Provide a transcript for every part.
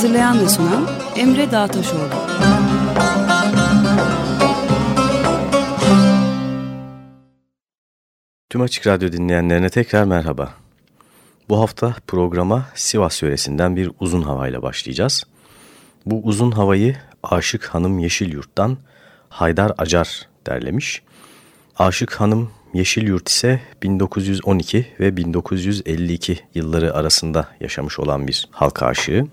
Hazırlayan ve sunan Emre Dağtaşoğlu. Tüm Açık Radyo dinleyenlerine tekrar merhaba. Bu hafta programa Sivas yöresinden bir uzun havayla başlayacağız. Bu uzun havayı Aşık Hanım Yeşilyurt'tan Haydar Acar derlemiş. Aşık Hanım Yeşilyurt ise 1912 ve 1952 yılları arasında yaşamış olan bir halk aşığı.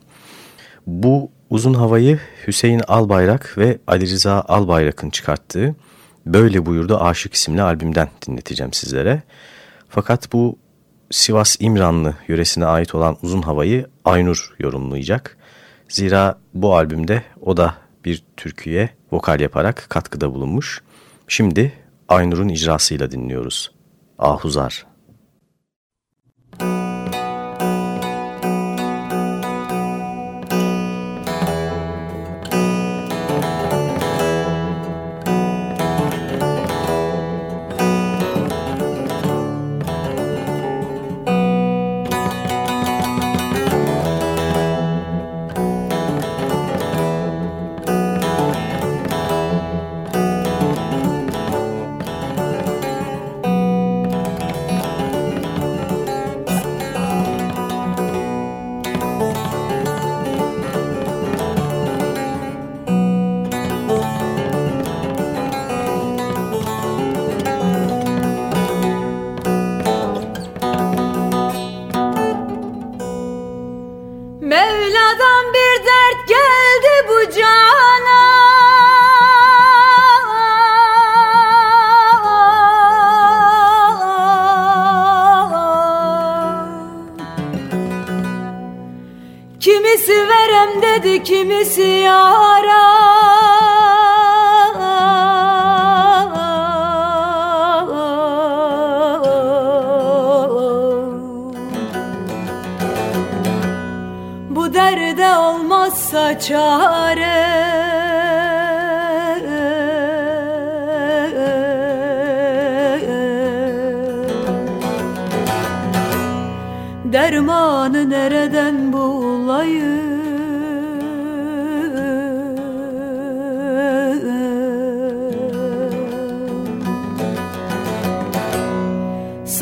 Bu uzun havayı Hüseyin Albayrak ve Ali Rıza Albayrak'ın çıkarttığı Böyle Buyurdu Aşık isimli albümden dinleteceğim sizlere. Fakat bu Sivas İmranlı yöresine ait olan uzun havayı Aynur yorumlayacak. Zira bu albümde o da bir türküye vokal yaparak katkıda bulunmuş. Şimdi Aynur'un icrasıyla dinliyoruz. Ahuzar.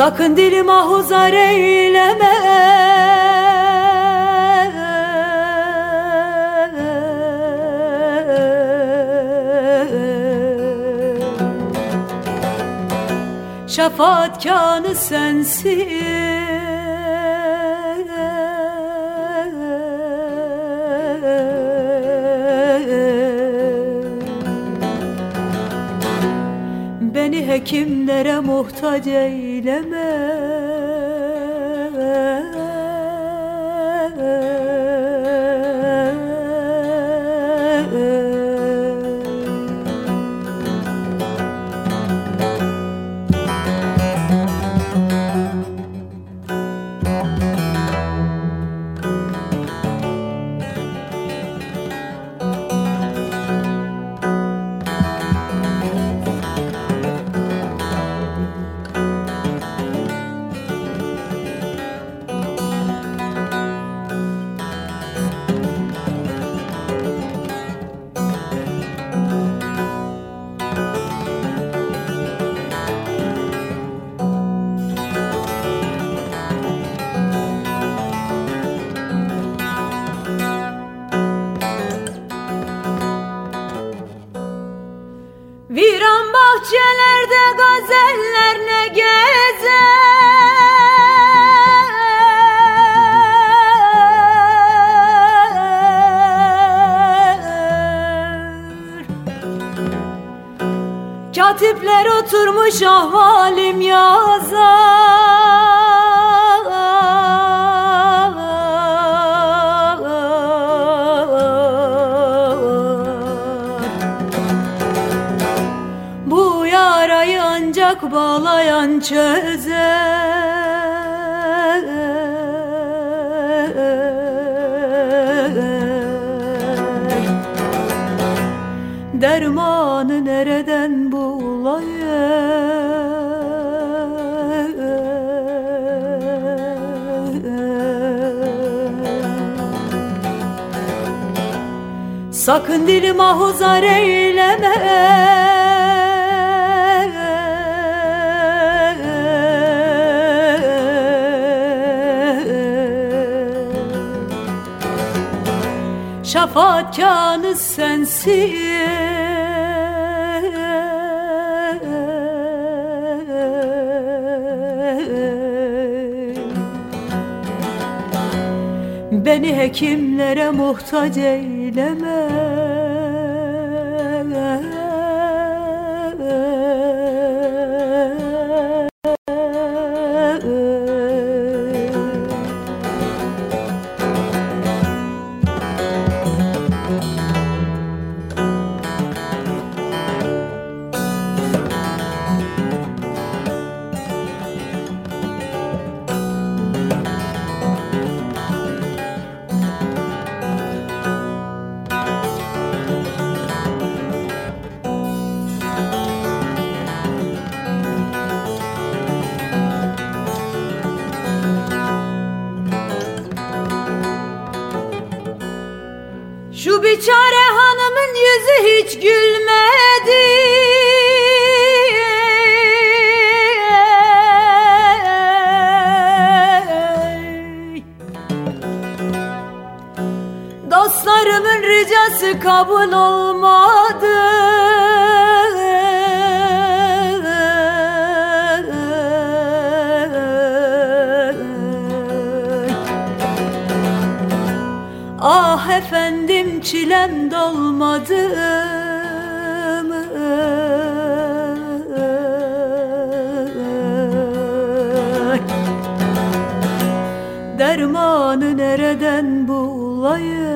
Sakın dili mahuzar eyleme. Şafaatkanı sensin muhtaç eyleme gezenler gezer? Katipler oturmuş ahvalim yazar bağlayan çözer. Dermanı nereden bulayım? Sakın dili mahuzar eyleme Şafaatkanı sensin. Beni hekimlere muhtaç eyleme Dermanı nereden bulayım?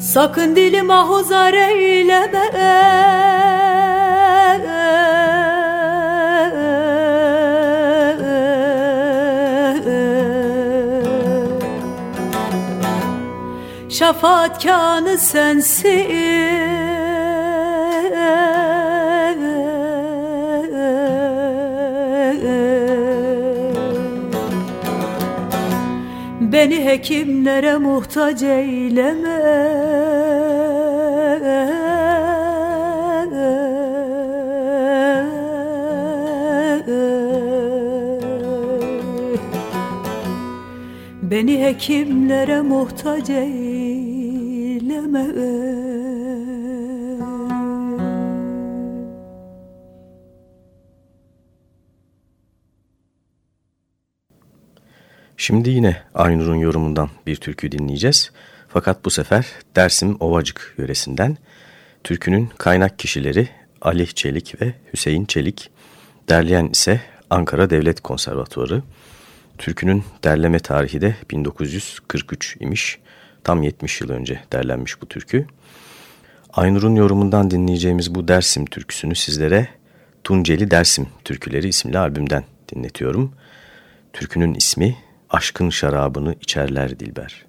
Sakın dili mahuzar eyleme Şafaatkanı sensin Beni hekimlere muhtaç eyleme. Beni hekimlere muhtaç eyleme Şimdi yine Aynur'un yorumundan bir türkü dinleyeceğiz. Fakat bu sefer Dersim Ovacık yöresinden. Türkünün kaynak kişileri Ali Çelik ve Hüseyin Çelik. Derleyen ise Ankara Devlet Konservatuarı. Türkünün derleme tarihi de 1943 imiş. Tam 70 yıl önce derlenmiş bu türkü. Aynur'un yorumundan dinleyeceğimiz bu Dersim türküsünü sizlere Tunceli Dersim Türküleri isimli albümden dinletiyorum. Türkünün ismi Aşkın Şarabını içerler Dilber.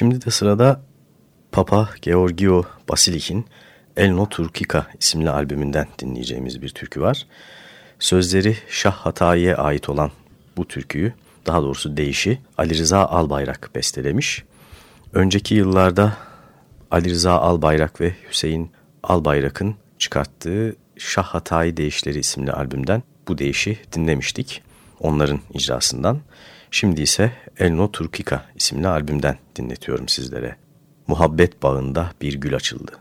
Şimdi de sırada Papa Georgio Basilik'in El No Turkika isimli albümünden dinleyeceğimiz bir türkü var. Sözleri Şah Hatayi'ye ait olan bu türküyü, daha doğrusu deyişi Ali Rıza Albayrak bestelemiş. Önceki yıllarda Ali Rıza Albayrak ve Hüseyin Albayrak'ın çıkarttığı Şah Hatayi Deyişleri isimli albümden bu deyişi dinlemiştik onların icrasından. Şimdi ise Elno Turkika isimli albümden dinletiyorum sizlere. Muhabbet bağında bir gül açıldı.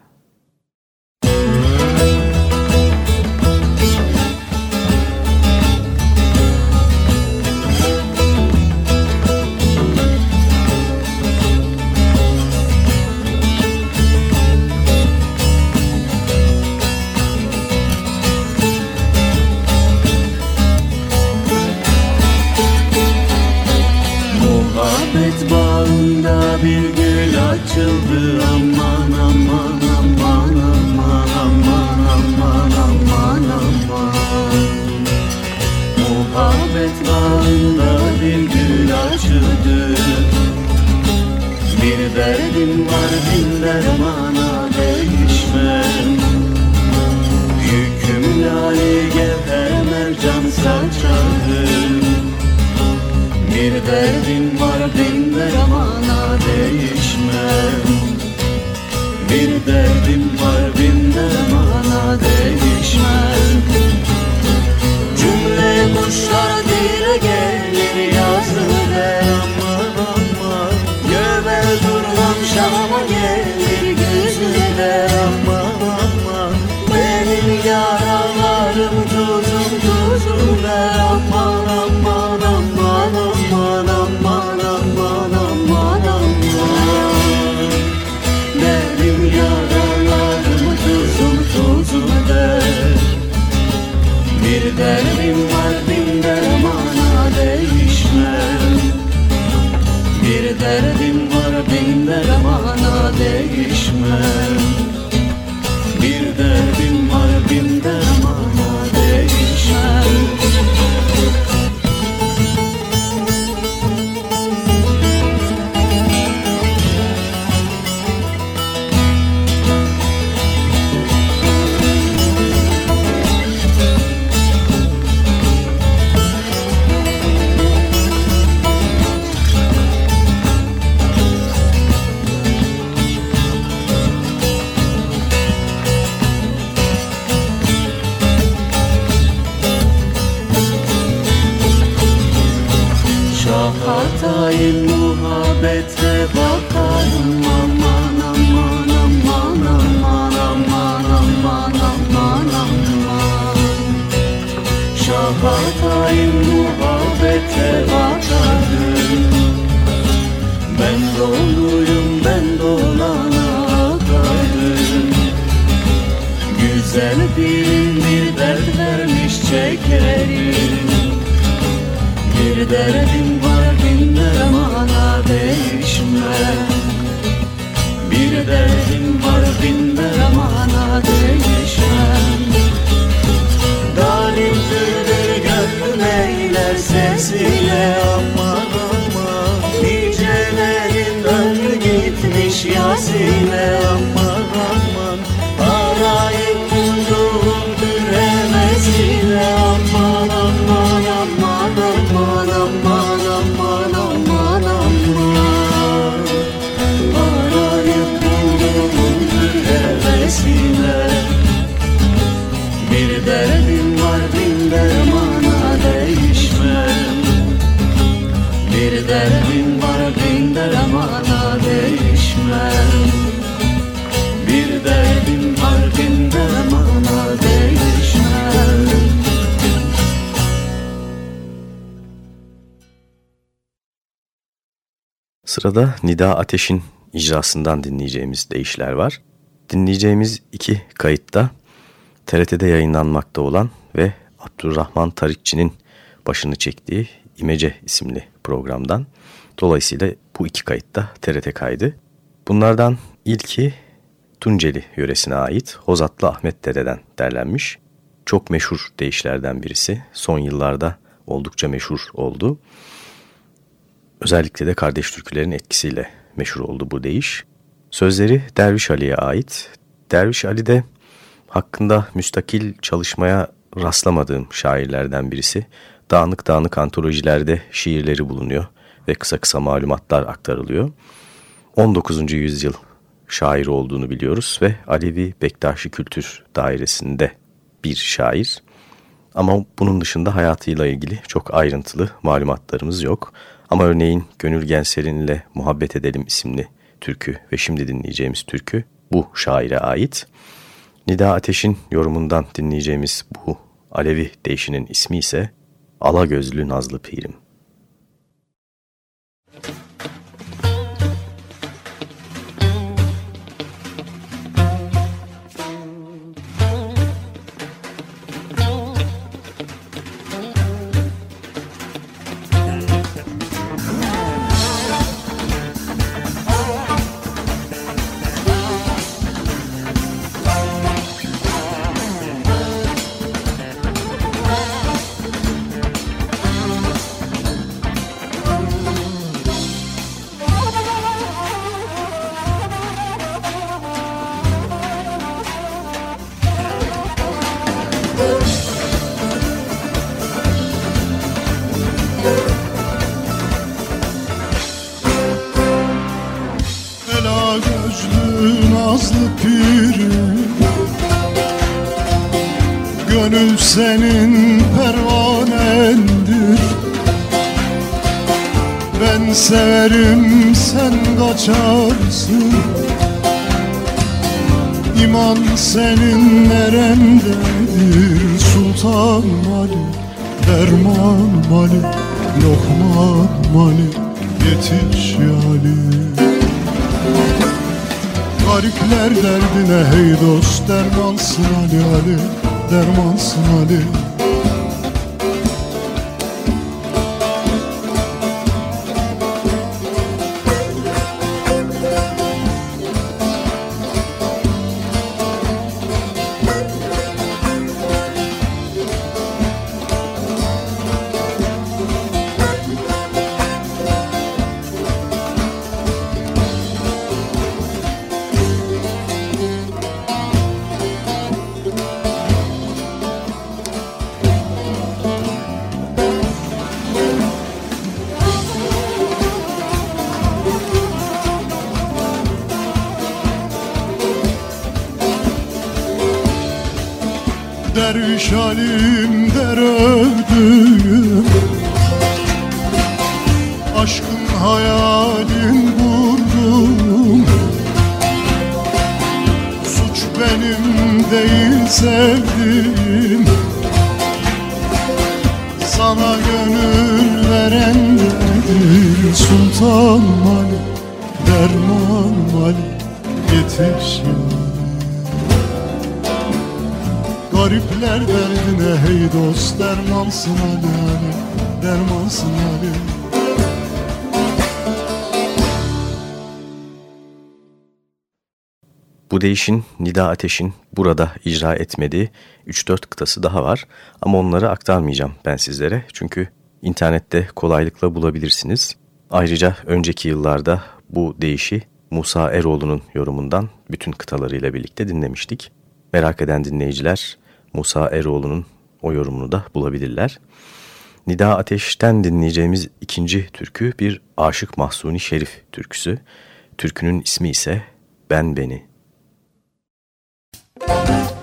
Sırada Nida Ateş'in icrasından dinleyeceğimiz deyişler var. Dinleyeceğimiz iki kayıtta TRT'de yayınlanmakta olan ve Abdurrahman Tarikçi'nin başını çektiği İmece isimli programdan. Dolayısıyla bu iki kayıtta TRT kaydı. Bunlardan ilki Tunceli yöresine ait Hozatlı Ahmet Dede'den derlenmiş. Çok meşhur deyişlerden birisi. Son yıllarda oldukça meşhur oldu. Özellikle de kardeş türkülerin etkisiyle meşhur oldu bu deyiş. Sözleri Derviş Ali'ye ait. Derviş Ali de hakkında müstakil çalışmaya rastlamadığım şairlerden birisi. Dağınık dağınık antolojilerde şiirleri bulunuyor ve kısa kısa malumatlar aktarılıyor. 19. yüzyıl şairi olduğunu biliyoruz ve Alevi Bektaşi Kültür Dairesi'nde bir şair. Ama bunun dışında hayatıyla ilgili çok ayrıntılı malumatlarımız yok. Ama örneğin Gönül Genser'in ile Muhabbet Edelim isimli türkü ve şimdi dinleyeceğimiz türkü bu şaire ait. Nida Ateş'in yorumundan dinleyeceğimiz bu Alevi değişinin ismi ise Ala Gözlü Nazlı Pirim. Gönül senin pervanendir. Ben severim sen kaçarsın. İman senin nerendedir Sultan Ali Derman mali Lokman mali Yetiş yali Garipler derdine hey dost Dermansın Ali Ali Dermansın Ali Yetiş ya Garipler derdine hey dost dermansın Ali Ali Dermansın Ali. Bu değişin Nida Ateş'in burada icra etmediği 3-4 kıtası daha var. Ama onları aktarmayacağım ben sizlere. Çünkü internette kolaylıkla bulabilirsiniz. Ayrıca önceki yıllarda bu değişi Musa Eroğlu'nun yorumundan bütün kıtalarıyla birlikte dinlemiştik. Merak eden dinleyiciler Musa Eroğlu'nun o yorumunu da bulabilirler. Nida Ateş'ten dinleyeceğimiz ikinci türkü bir Aşık Mahsuni Şerif türküsü. Türkünün ismi ise Ben Beni. Müzik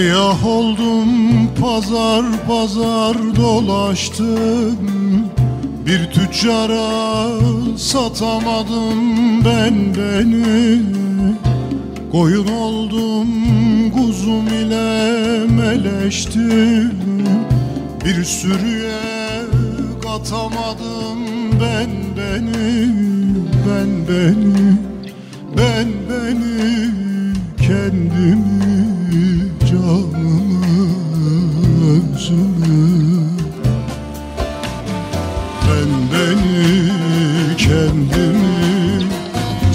Seyyah oldum pazar pazar dolaştım. Bir tüccara satamadım ben beni. Koyun oldum kuzum ile meleştim. Bir sürüye katamadım ben beni Ben beni, ben beni kendimi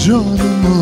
canımı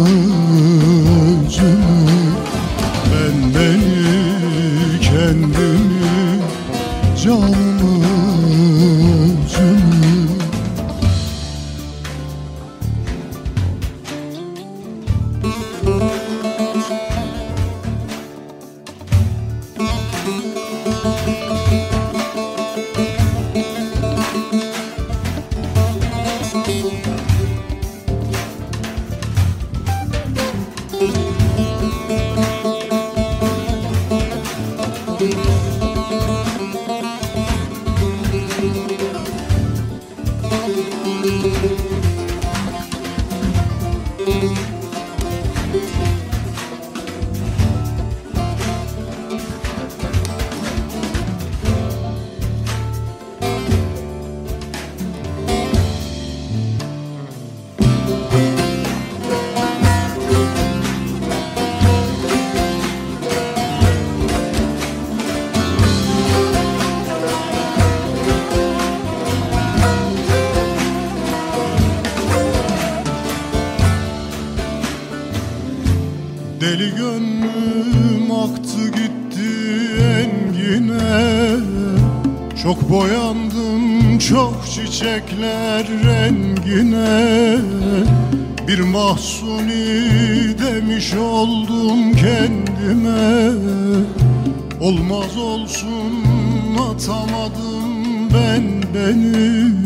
çiçekler rengine. Bir mahsuni demiş oldum kendime. Olmaz olsun atamadım ben beni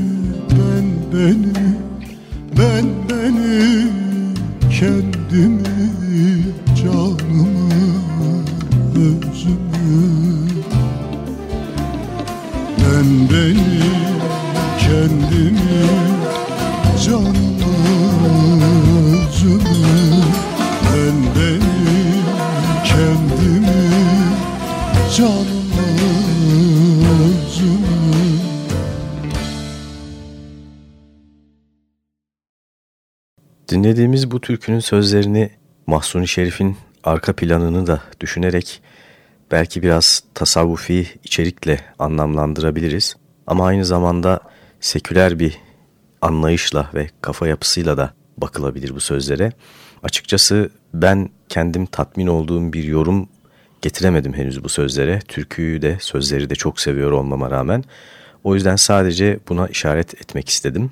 türkünün sözlerini Mahsuni Şerif'in arka planını da düşünerek belki biraz tasavvufi içerikle anlamlandırabiliriz. Ama aynı zamanda seküler bir anlayışla ve kafa yapısıyla da bakılabilir bu sözlere. Açıkçası ben kendim tatmin olduğum bir yorum getiremedim henüz bu sözlere. Türküyü de sözleri de çok seviyor olmama rağmen. O yüzden sadece buna işaret etmek istedim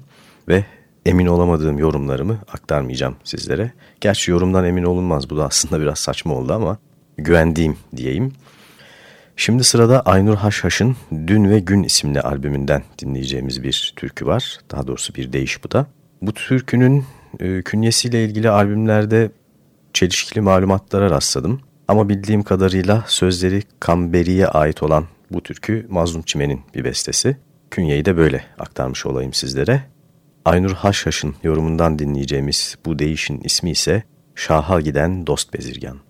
ve emin olamadığım yorumlarımı aktarmayacağım sizlere. Gerçi yorumdan emin olunmaz bu da aslında biraz saçma oldu ama güvendiğim diyeyim. Şimdi sırada Aynur Haşhaş'ın Dün ve Gün isimli albümünden dinleyeceğimiz bir türkü var. Daha doğrusu bir deyiş bu da. Bu türkünün e, künyesiyle ilgili albümlerde çelişkili malumatlara rastladım. Ama bildiğim kadarıyla sözleri Kamberi'ye ait olan bu türkü Mazlum Çimen'in bir bestesi. Künyeyi de böyle aktarmış olayım sizlere. Aynur Haşhaş'ın yorumundan dinleyeceğimiz bu değişin ismi ise Şaha Giden Dost Bezirgan.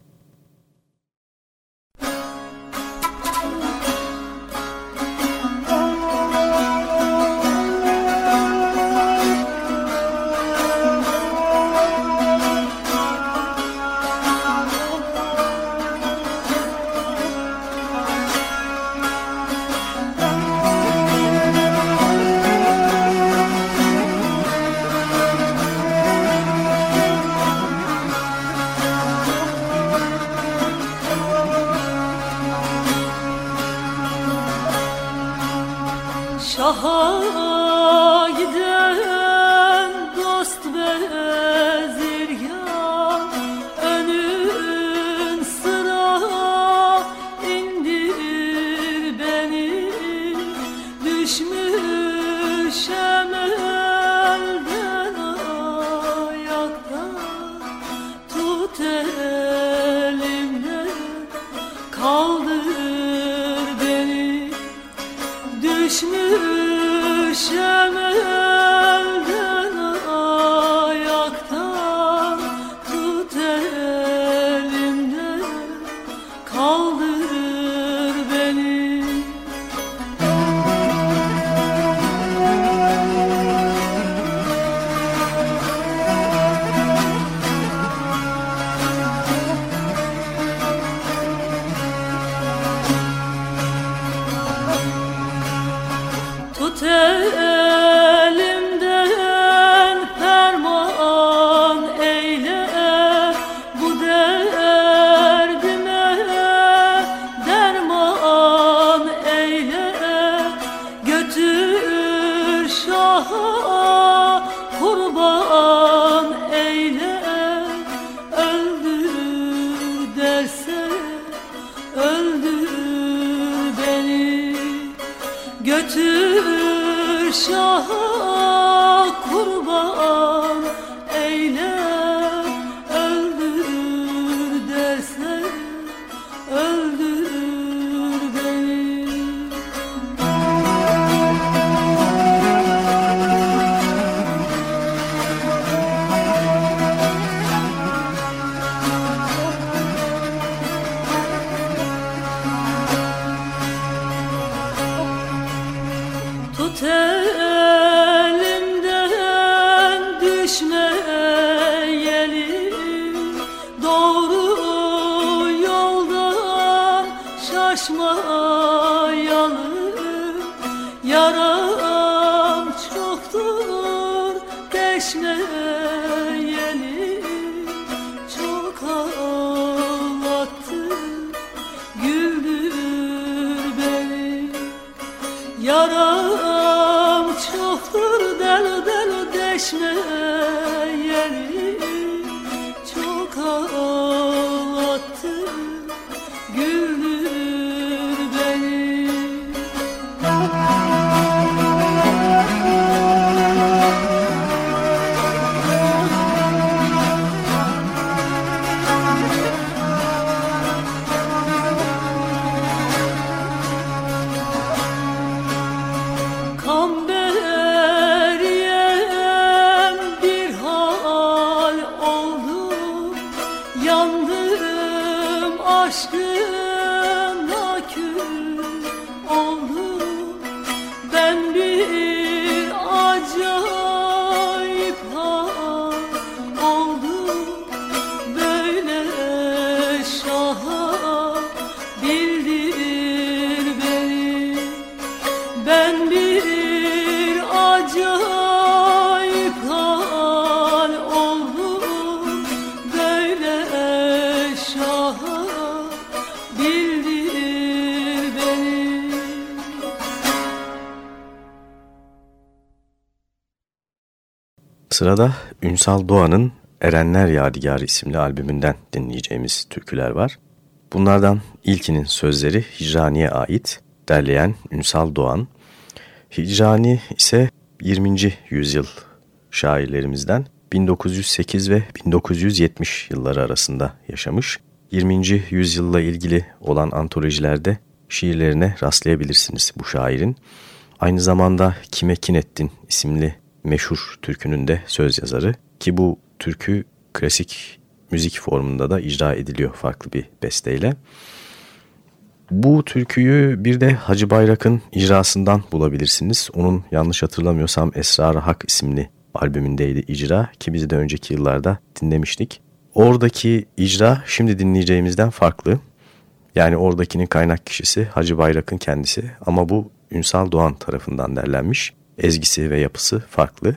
Sırada Ünsal Doğan'ın Erenler Yadigarı isimli albümünden dinleyeceğimiz türküler var. Bunlardan ilkinin sözleri Hicrani'ye ait, derleyen Ünsal Doğan. Hicrani ise 20. yüzyıl şairlerimizden 1908 ve 1970 yılları arasında yaşamış. 20. yüzyılla ilgili olan antolojilerde şiirlerine rastlayabilirsiniz bu şairin. Aynı zamanda Kime Kinettin isimli meşhur türkünün de söz yazarı ki bu türkü klasik müzik formunda da icra ediliyor farklı bir besteyle. Bu türküyü bir de Hacı Bayrak'ın icrasından bulabilirsiniz. Onun yanlış hatırlamıyorsam Esrar-ı Hak isimli albümündeydi icra ki biz de önceki yıllarda dinlemiştik. Oradaki icra şimdi dinleyeceğimizden farklı. Yani oradakinin kaynak kişisi Hacı Bayrak'ın kendisi ama bu Ünsal Doğan tarafından derlenmiş. Ezgisi ve yapısı farklı.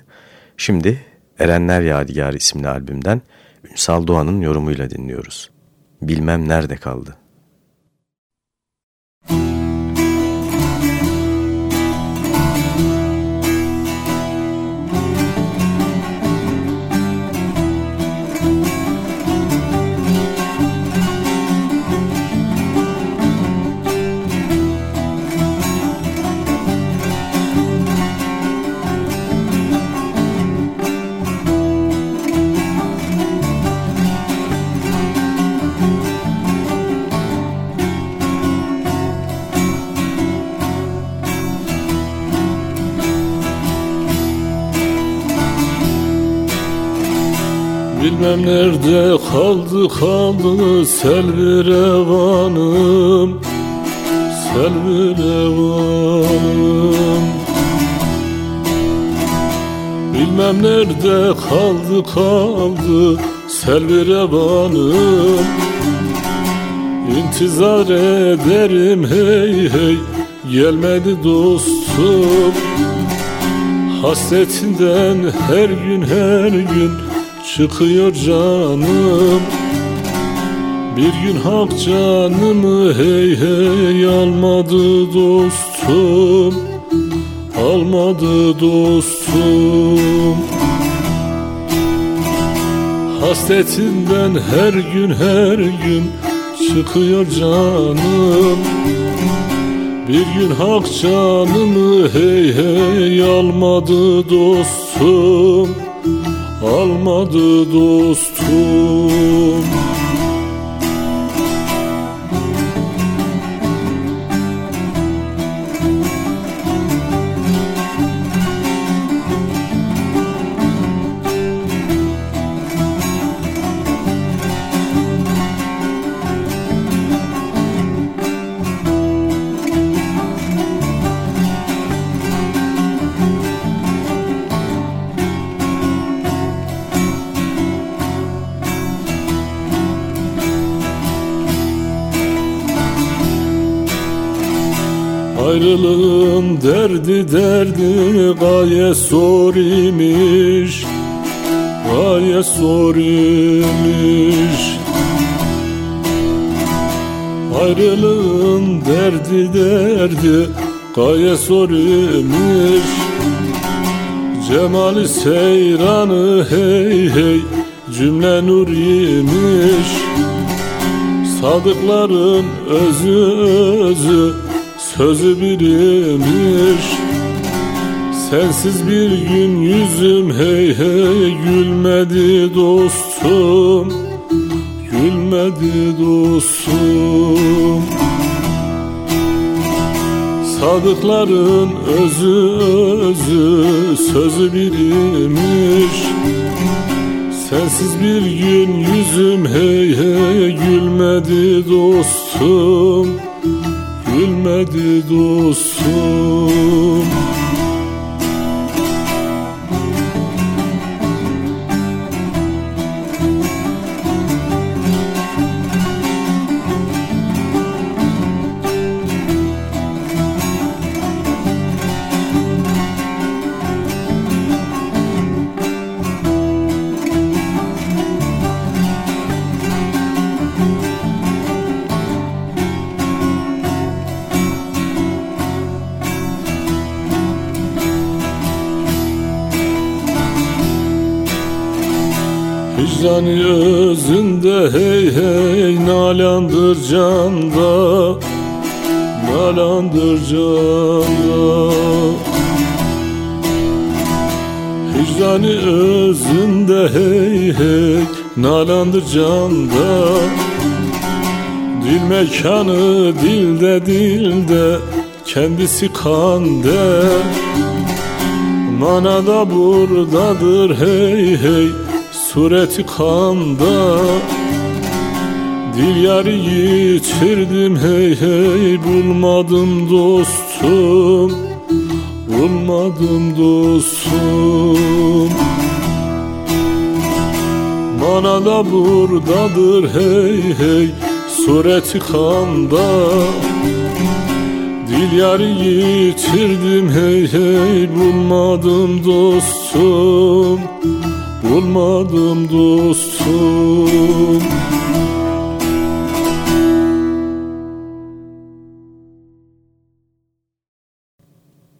Şimdi Erenler Yadigarı isimli albümden Ünsal Doğan'ın yorumuyla dinliyoruz. Bilmem nerede kaldı. Bilmem nerede kaldı kaldı selvi revanım Selvi revanım Bilmem nerede kaldı kaldı selvi revanım İntizar ederim hey hey gelmedi dostum. Hasretinden her gün her gün çıkıyor canım. Bir gün hak canımı hey hey almadı dostum. Almadı dostum. Hasretinden her gün her gün çıkıyor canım. Bir gün hak canımı hey hey almadı dostum Almadı dostum Ayrılığın derdi derdi gaye zor imiş Gaye zor imiş Ayrılığın derdi derdi gaye zor imiş Cemali seyranı hey hey cümle nur imiş Sadıkların özü özü sözü birimiş Sensiz bir gün yüzüm hey hey gülmedi dostum. Gülmedi dostum. Sadıkların özü özü sözü birimiş Sensiz bir gün yüzüm hey hey gülmedi dostum Gülmedi dostum Vicdanı özünde hey hey nalandır canda Nalandır canda. Vicdanı özünde hey hey nalandır canda. Dil mekanı dilde dilde kendisi kande. Manada buradadır hey hey sureti kanda Dil yarı yitirdim hey hey bulmadım dostum Bulmadım dostum. Bana da buradadır hey hey sureti kanda. Dil yarı yitirdim hey hey bulmadım dostum bulmadım dostum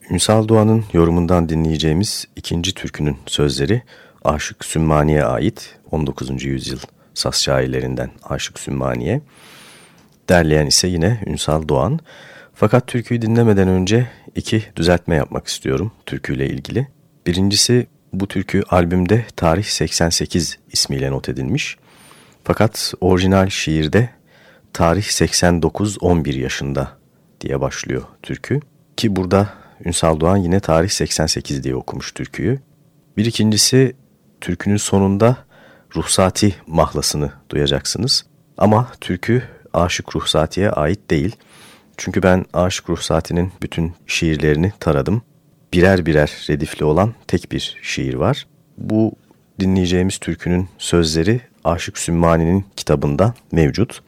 Ünsal Doğan'ın yorumundan dinleyeceğimiz ikinci türkünün sözleri Aşık Sümmani'ye ait 19. yüzyıl Saz şairlerinden Aşık Sümmani'ye. Derleyen ise yine Ünsal Doğan. Fakat türküyü dinlemeden önce iki düzeltme yapmak istiyorum türküyle ilgili. Birincisi bu türkü albümde Tarih 88 ismiyle not edilmiş. Fakat orijinal şiirde Tarih 89 11 yaşında diye başlıyor türkü. Ki burada Ünsal Doğan yine Tarih 88 diye okumuş türküyü. Bir ikincisi türkünün sonunda Ruhsati mahlasını duyacaksınız. Ama türkü Aşık Ruhsati'ye ait değil. Çünkü ben Aşık Ruhsati'nin bütün şiirlerini taradım birer birer redifli olan tek bir şiir var. Bu dinleyeceğimiz türkünün sözleri Aşık Sümmani'nin kitabında mevcut.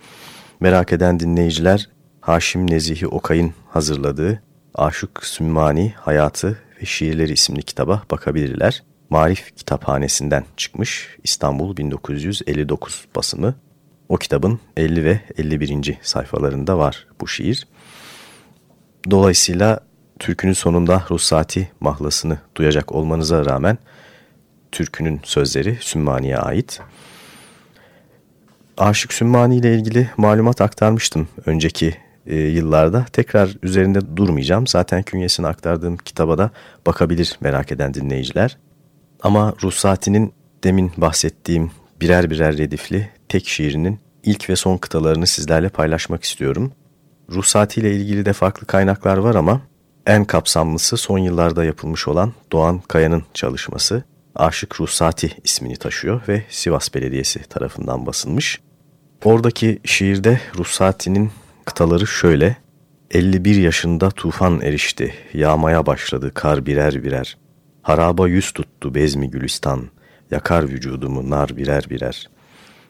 Merak eden dinleyiciler Haşim Nezihi Okay'ın hazırladığı Aşık Sümmani Hayatı ve Şiirleri isimli kitaba bakabilirler. Marif Kitaphanesi'nden çıkmış İstanbul 1959 basımı. O kitabın 50 ve 51. sayfalarında var bu şiir. Dolayısıyla türkünün sonunda Ruhsati mahlasını duyacak olmanıza rağmen türkünün sözleri Sümmani'ye ait. Aşık Sümmani ile ilgili malumat aktarmıştım önceki e, yıllarda. Tekrar üzerinde durmayacağım. Zaten künyesini aktardığım kitaba da bakabilir merak eden dinleyiciler. Ama Ruhsati'nin demin bahsettiğim birer birer redifli tek şiirinin ilk ve son kıtalarını sizlerle paylaşmak istiyorum. Ruhsati ile ilgili de farklı kaynaklar var ama en kapsamlısı son yıllarda yapılmış olan Doğan Kaya'nın çalışması Aşık Ruhsati ismini taşıyor ve Sivas Belediyesi tarafından basılmış. Oradaki şiirde Ruhsati'nin kıtaları şöyle 51 yaşında tufan erişti, yağmaya başladı kar birer birer. Haraba yüz tuttu bezmi gülistan, yakar vücudumu nar birer birer.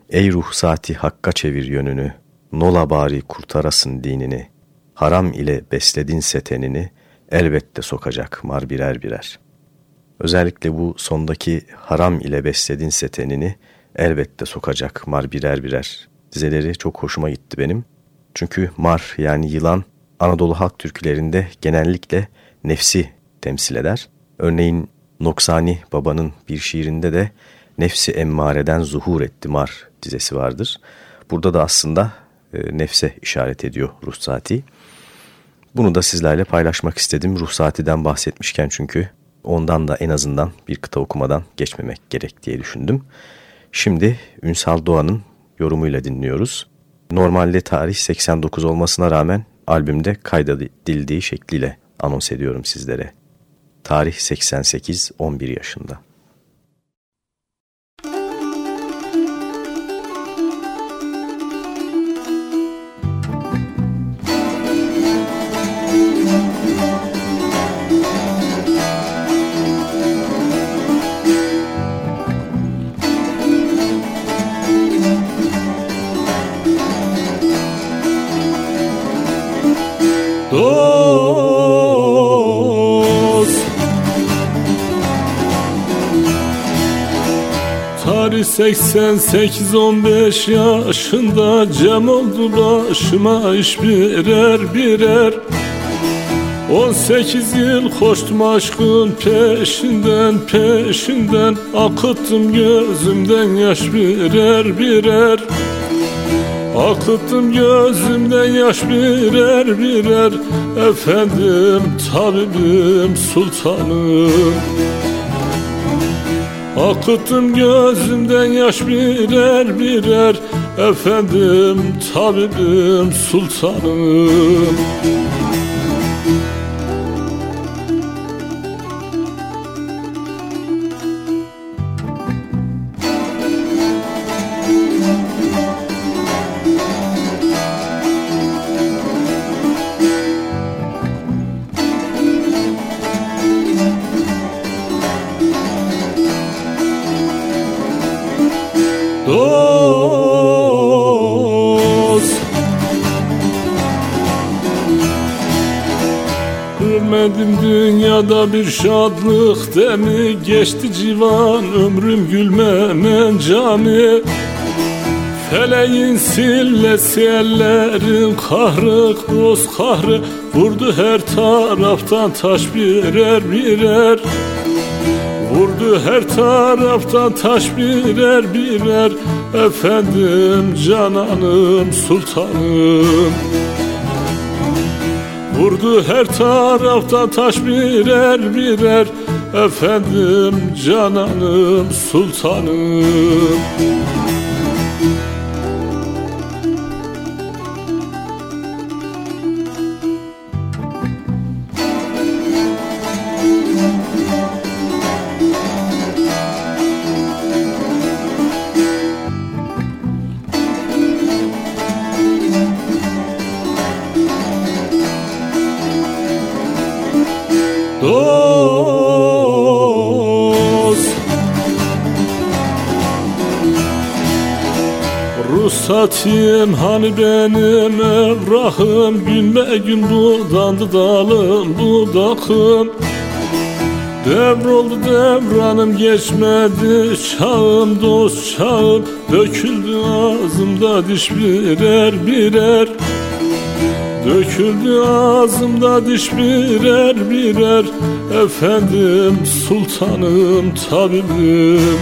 Ey ruhsati hakka çevir yönünü, nola bari kurtarasın dinini. Haram ile besledinse tenini, elbette sokacak mar birer birer. Özellikle bu sondaki haram ile besledinse tenini, elbette sokacak mar birer birer. Dizeleri çok hoşuma gitti benim. Çünkü mar yani yılan Anadolu halk türkülerinde genellikle nefsi temsil eder. Örneğin Noksani Baba'nın bir şiirinde de nefsi emmareden zuhur etti mar dizesi vardır. Burada da aslında e, nefse işaret ediyor ruhsati. Bunu da sizlerle paylaşmak istedim ruhsatiden bahsetmişken çünkü ondan da en azından bir kıta okumadan geçmemek gerek diye düşündüm. Şimdi Ünsal Doğan'ın yorumuyla dinliyoruz. Normalde tarih 89 olmasına rağmen albümde kaydedildiği şekliyle anons ediyorum sizlere. Tarih 88, 11 yaşında. 88-15 yaşında Cem oldu başıma iş birer birer. 18 yıl koştum aşkın peşinden peşinden. Akıttım gözümden yaş birer birer. Akıttım gözümden yaş birer birer. Efendim tabibim sultanım Akıttım gözümden yaş birer birer. Efendim tabibim sultanım şadlık demi Geçti civan ömrüm gülmemen cami. Feleğin sillesi ellerin kahrı Kroz kahrı. Vurdu her taraftan taş birer birer. Vurdu her taraftan taş birer birer. Efendim cananım sultanım Vurdu her taraftan taş birer birer. Efendim cananım sultanım Ruhsatim hani benim evrahım? Günme gün budandı dalım budakım Devroldu devranım geçmedi çağım dost çağım. Döküldü ağzımda diş birer birer. Döküldü ağzımda diş birer birer. Efendim sultanım tabibim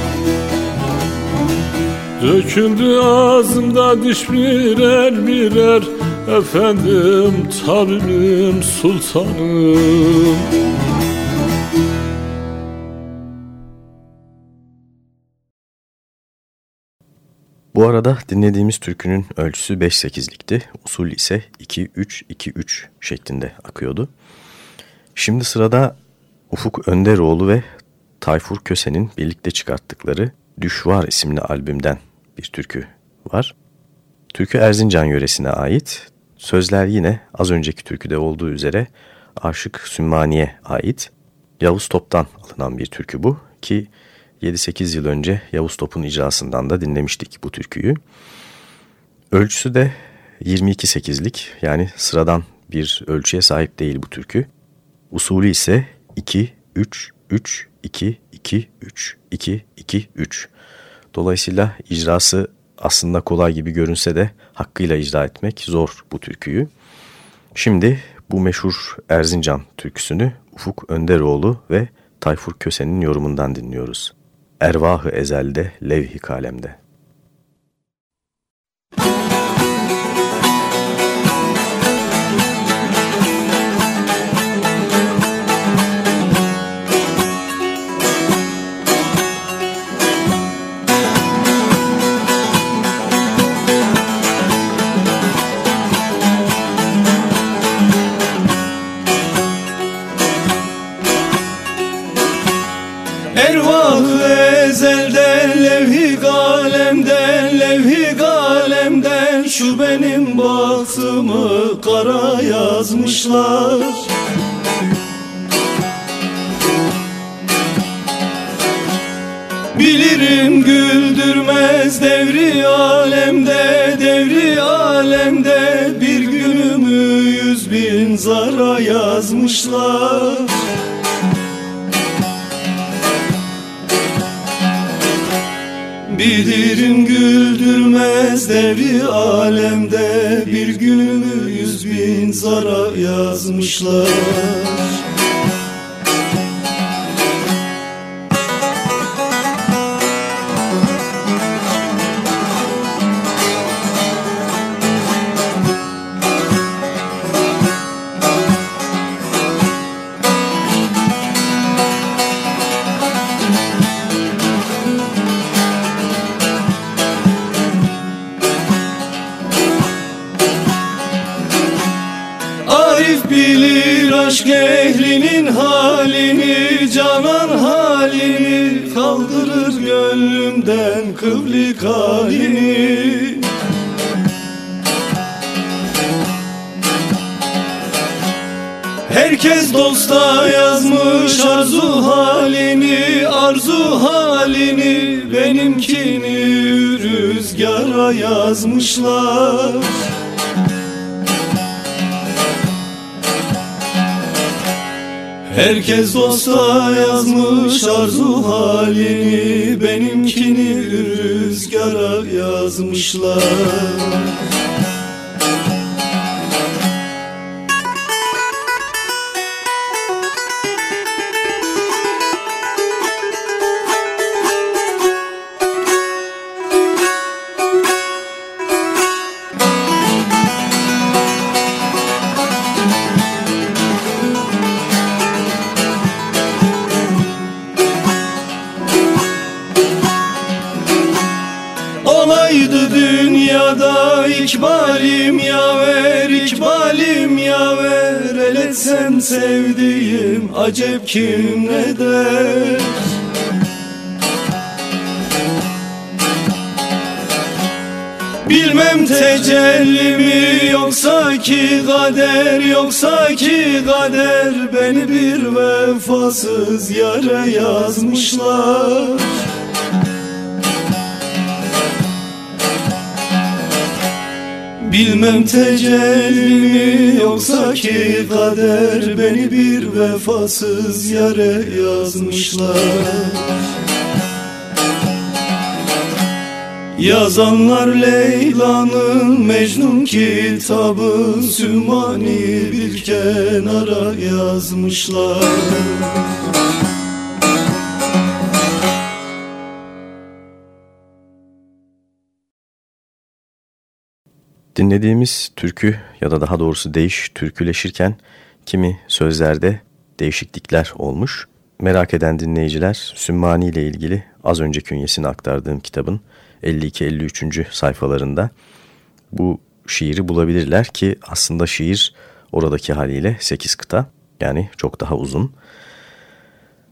Döküldü ağzımda diş birer birer Efendim tabibim sultanım Bu arada dinlediğimiz türkünün ölçüsü 5-8'likti. Usul ise 2-3-2-3 şeklinde akıyordu. Şimdi sırada Ufuk Önderoğlu ve Tayfur Köse'nin birlikte çıkarttıkları Düşvar isimli albümden bir türkü var. Türkü Erzincan yöresine ait. Sözler yine az önceki türküde olduğu üzere Aşık Sümmani'ye ait. Yavuz Top'tan alınan bir türkü bu ki 7-8 yıl önce Yavuz Top'un icrasından da dinlemiştik bu türküyü. Ölçüsü de 22-8'lik yani sıradan bir ölçüye sahip değil bu türkü. Usulü ise 2-3-3-2-2-3-2-2-3. Dolayısıyla icrası aslında kolay gibi görünse de hakkıyla icra etmek zor bu türküyü. Şimdi bu meşhur Erzincan türküsünü Ufuk Önderoğlu ve Tayfur Köse'nin yorumundan dinliyoruz. Ervahı ezelde, levhi kalemde. Yazmışlar Herkes dosta yazmış arzu halini Benimkini rüzgara yazmışlar kim ne der? Bilmem tecelli mi yoksa ki kader Yoksa ki kader. Beni bir vefasız yere yazmışlar Bilmem tecelli mi yoksa ki kader Beni bir vefasız yere yazmışlar. Yazanlar Leyla'nın Mecnun kitabı Sümani bir kenara yazmışlar Dinlediğimiz türkü ya da daha doğrusu değiş türküleşirken kimi sözlerde değişiklikler olmuş. Merak eden dinleyiciler Sümmani ile ilgili az önce künyesini aktardığım kitabın 52-53. sayfalarında bu şiiri bulabilirler ki aslında şiir oradaki haliyle 8 kıta yani çok daha uzun.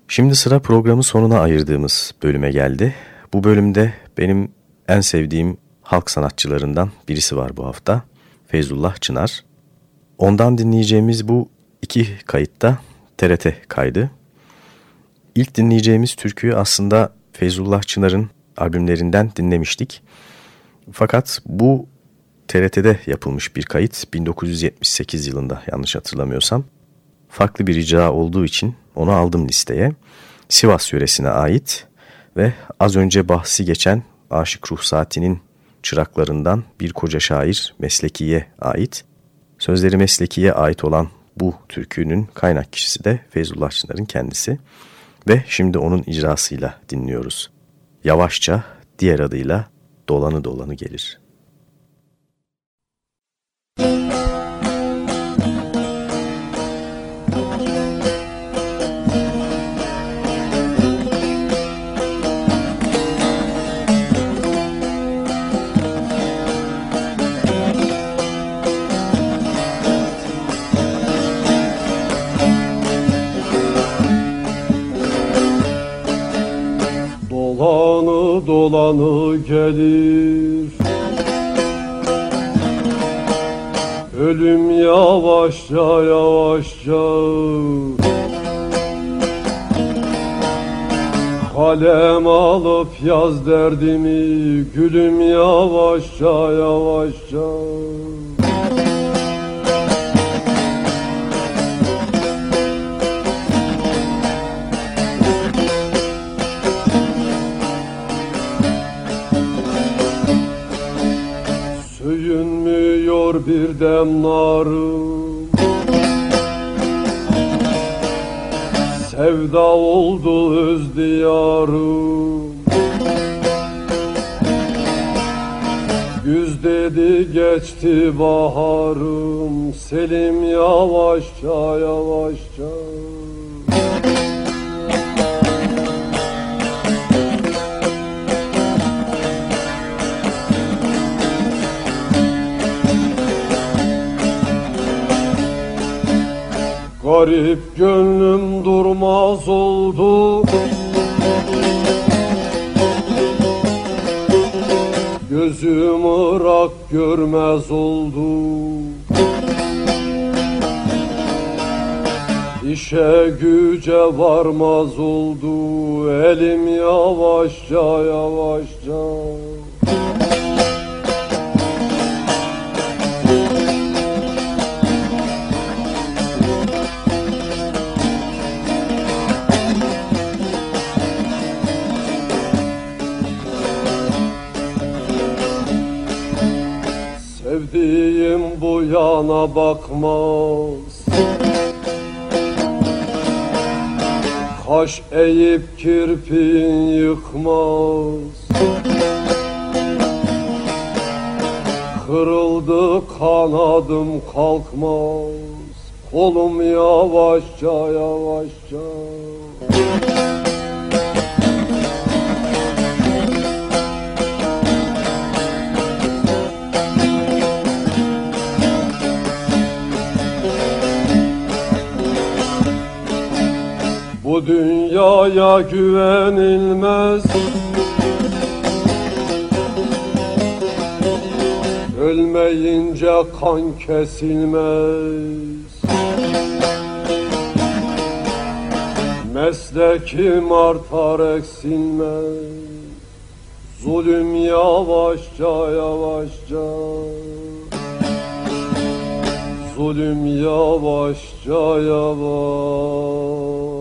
Şimdi sıra programı sonuna ayırdığımız bölüme geldi. Bu bölümde benim en sevdiğim halk sanatçılarından birisi var bu hafta. Feyzullah Çınar. Ondan dinleyeceğimiz bu iki kayıtta TRT kaydı. İlk dinleyeceğimiz türküyü aslında Feyzullah Çınar'ın albümlerinden dinlemiştik. Fakat bu TRT'de yapılmış bir kayıt 1978 yılında yanlış hatırlamıyorsam. Farklı bir rica olduğu için onu aldım listeye. Sivas yöresine ait ve az önce bahsi geçen Aşık Ruhsati'nin çıraklarından bir koca şair Mesleki'ye ait Sözleri Mesleki'ye ait olan bu türkünün kaynak kişisi de Feyzullah Çınar'ın kendisi ve şimdi onun icrasıyla dinliyoruz. Yavaşça diğer adıyla Dolanı Dolanı Gelir. Dolanı gelir. Ölüm yavaşça yavaşça. Kalem alıp yaz derdimi Gülüm yavaşça yavaşça bir dem narım Sevda oldu öz diyarım Güz dedi geçti baharım. Selim yavaşça yavaşça Garip gönlüm durmaz oldu. Gözüm ırak görmez oldu. İşe güce varmaz oldu. Elim yavaşça yavaşça Sevdiğim bu yana bakmaz. Kaş eğip kirpin yıkmaz. Kırıldı kanadım kalkmaz. Kolum yavaşça yavaşça Bu dünyaya güvenilmez. Ölmeyince kan kesilmez. Meslekim artar eksilmez. Zulüm yavaşça yavaşça. Zulüm yavaşça yavaş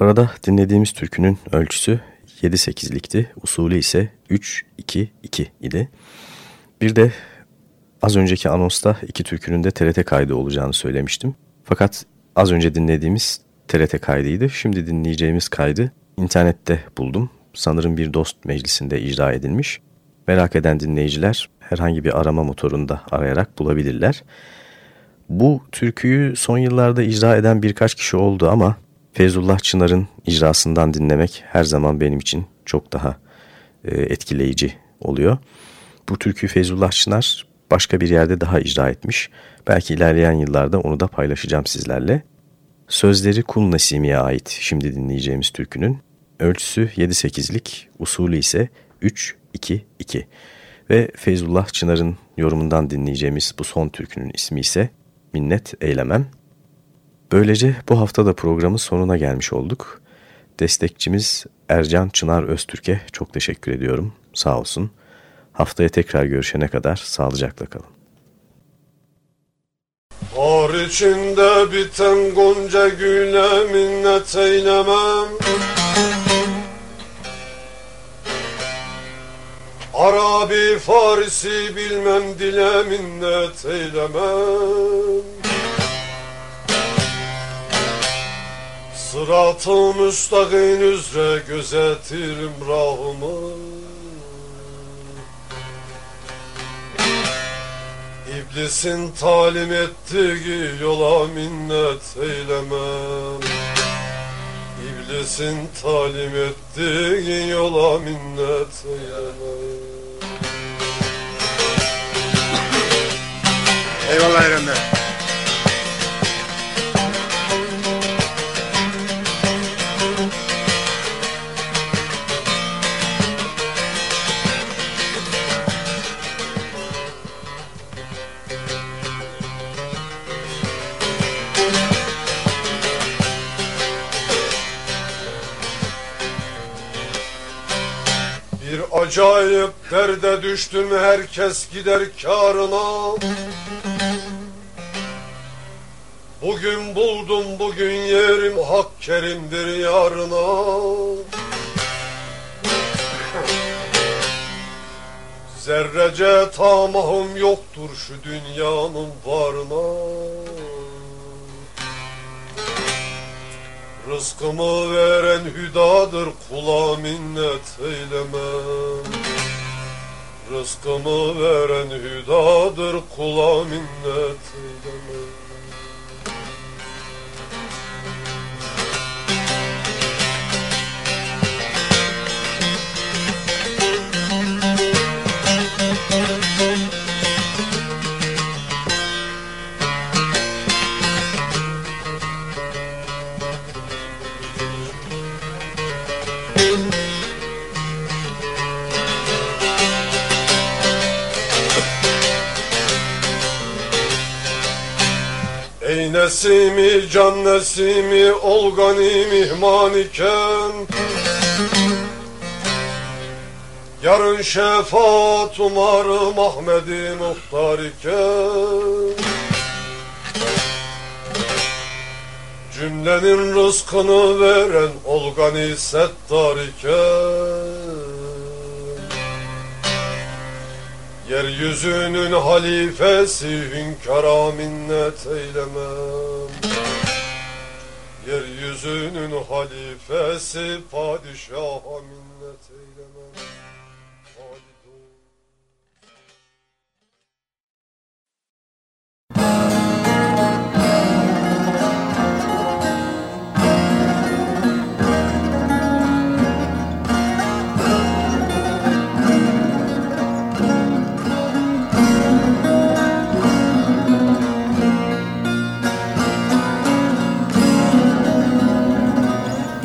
Bu arada dinlediğimiz türkünün ölçüsü 7-8'likti. Usulü ise 3-2-2 idi. Bir de az önceki anonsta iki türkünün de TRT kaydı olacağını söylemiştim. Fakat az önce dinlediğimiz TRT kaydıydı. Şimdi dinleyeceğimiz kaydı internette buldum. Sanırım bir dost meclisinde icra edilmiş. Merak eden dinleyiciler herhangi bir arama motorunda arayarak bulabilirler. Bu türküyü son yıllarda icra eden birkaç kişi oldu ama Feyzullah Çınar'ın icrasından dinlemek her zaman benim için çok daha e, etkileyici oluyor. Bu türkü Feyzullah Çınar başka bir yerde daha icra etmiş. Belki ilerleyen yıllarda onu da paylaşacağım sizlerle. Sözleri Kul Nesimi'ye ait şimdi dinleyeceğimiz türkünün. Ölçüsü 7-8'lik, usulü ise 3-2-2. Ve Feyzullah Çınar'ın yorumundan dinleyeceğimiz bu son türkünün ismi ise Minnet Eylemem. Böylece bu hafta da programın sonuna gelmiş olduk. Destekçimiz Ercan Çınar Öztürk'e çok teşekkür ediyorum. Sağ olsun. Haftaya tekrar görüşene kadar sağlıcakla kalın. Ar içinde biten gonca güle minnet eylemem Arabi Farisi bilmem dile minnet eylemem Sırat-ı müstakin üzere gözetirim rahımı İblisin talim ettiği yola minnet eylemem İblisin talim ettiği yola minnet eylemem Eyvallah Erenler. Acayip derde düştüm herkes gider karına. Bugün buldum bugün yerim hak kerimdir yarına. Zerrece tamahım yoktur şu dünyanın varına Rızkımı veren hüdadır kula minnet eylemem Rızkımı veren hüdadır kula minnet eylemem can nesimi ol gani mihman iken Yarın şefaat umarım Ahmedi muhtar iken Cümlenin rızkını veren ol gani settar iken Yeryüzünün halifesi hünkara minnet eylemem Yeryüzünün halifesi padişaha minnet eylemem